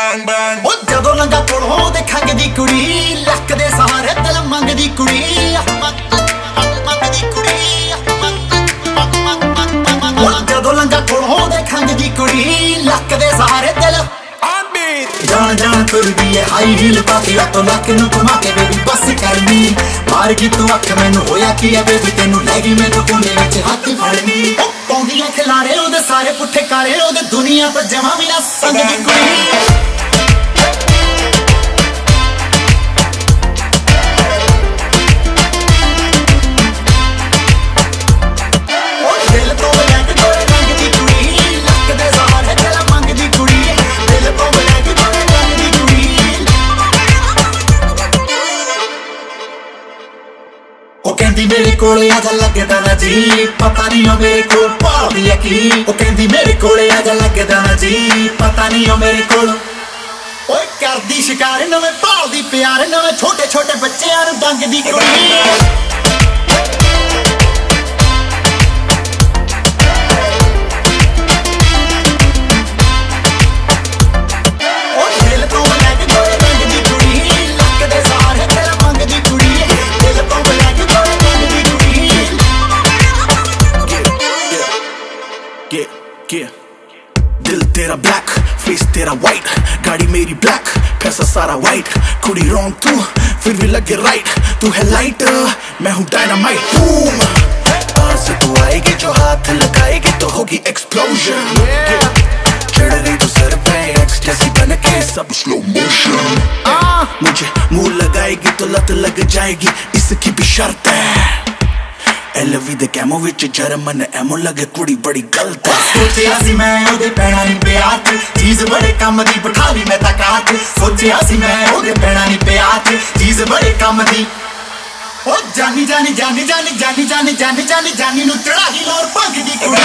bang bang. ਉਹ ਜਦੋਂ ਲੰਗਾ ਕੋਲੋਂ ਦੇਖਾਂਗੇ ਦੀ ਕੁੜੀ। ਲੱਕ ਦੇ ਸਹਾਰੇ ਦਿਲ ਮੰਗਦੀ ਕੁੜੀ। ਮੰਗਦੀ ਕੁੜੀ ਉਹ ਜਦੋਂ ਲੰਗਾ ਕੋਲੋਂ ਦੇਖਾਂਗੇ ਦੀ ਕੁੜੀ। ਲੱਕ ਦੇ ਸਹਾਰੇ ਦਿਲ। On beat ਜਾਣ ਜਾਣ ਤੁਰਦੀ ਏ ਹਾਈ ਹੀਲ ਪਾ ਕੇ ਤੋਂ ਲੱਕ ਨੂੰ ਘੁਮਾ ਕੇ ਬੇਬੀ ਬਸ ਕਰਨੀ। ਮਾਰ ਗਈ ਤੂੰ ਅੱਖ ਮੈਨੂੰ ਹੋਇਆ ਕੀ ਐ ਬੇਬੀ ਤੈਨੂੰ ਲੈ ਗਈ ਮੈਨੂੰ ਕੋਨੇ ਵਿੱਚ ਹੱਥ ਫੜਨੀ। ਉਹ ਪਾਉਂਦੀਆਂ ਖਿਲਾਰੇ ਉਹਦੇ ਸਾਰੇ ਪੁੱਠੇ ਕਾਰੇ ਉਹਦੇ ਦੁਨੀਆ ਤੋਂ ਜਮਾ ਵੀ ਨਾ ਸੰਗ ਦੀ ਕੁੜੀ। ਕਹਿੰਦੀ ਮੇਰੇ ਕੋਲੇ ਆ ਜਾ ਲੱਗਦਾ ਨਾ ਜੀ। ਪਤਾ ਨਹੀਂ ਉਹ ਮੇਰੇ ਕੋਲ ਭਾਲਦੀ ਆ ਕੀ। ਉਹ ਕਹਿੰਦੀ ਮੇਰੇ ਕੋਲੇ ਆ ਜਾ ਲੱਗਦਾ ਨਾ ਜੀ। ਪਤਾ ਨਹੀਂ ਉਹ ਮੇਰੇ ਕੋਲ। ਓਏ ਕਰਦੀ ਸ਼ਿਕਾਰ, ਨਵੇਂ ਭਾਲਦੀ ਪਿਆਰ, ਨਵੇਂ ਛੋਟੇ ਛੋਟੇ ਬੱਚਿਆਂ ਨੂੰ ਡੰਗ ਦੀ ਕੁੜੀ। दिल तेरा ब्लैक फेस तेरा वाइट गाड़ी मेरी ब्लैक पैसा सारा वाइट कुड़ी रॉन्ग तू, फिर भी लगे राइट तू है लाइट मैं हूँ डायनामाइट बूम तू आएगी जो हाथ लगाएगी तो होगी एक्सप्लोजन चढ़ गई तो सर पे एक्सटेसी बन के सब स्लो मोशन मुझे मुँह लगाएगी तो लत लग जाएगी, इसकी भी शर्त है। ਐਲਵੀ ਦੇ ਕੈਮੋ ਵਿੱਚ ਜਰਮਨ ਐਮੋ ਲੱਗੇ ਕੁੜੀ ਬੜੀ ਗਲਤ ਹੈ। ਸੋਚਿਆ ਸੀ ਮੈਂ ਉਹਦੇ ਪੈਣਾ ਨਹੀਂ ਪਿਆ ਚ। ਚੀਜ਼ ਬੜੇ ਕੰਮ ਦੀ ਬਿਠਾ ਲਈ ਮੈਂ ਤਾਂ ਕਾਚ ਸੋਚਿਆ ਸੀ ਮੈਂ ਉਹਦੇ ਪੈਣਾ ਨਹੀਂ ਪਿਆ ਚ। ਚੀਜ਼ ਬੜੇ ਕੰਮ ਦੀ। ਉਹ ਜਾਨੀ ਜਾਨੀ ਜਾਨੀ ਜਾਨੀ ਜਾਨੀ ਜਾਨੀ ਜਾਨੀ ਜਾਨੀ ਨੂੰ ਚੜਾਹੀ ਲੋਰ ਭੰਗ ਦੀ ਕੁੜੀ।